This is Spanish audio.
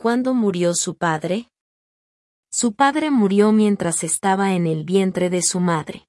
¿Cuándo murió su padre? Su padre murió mientras estaba en el vientre de su madre.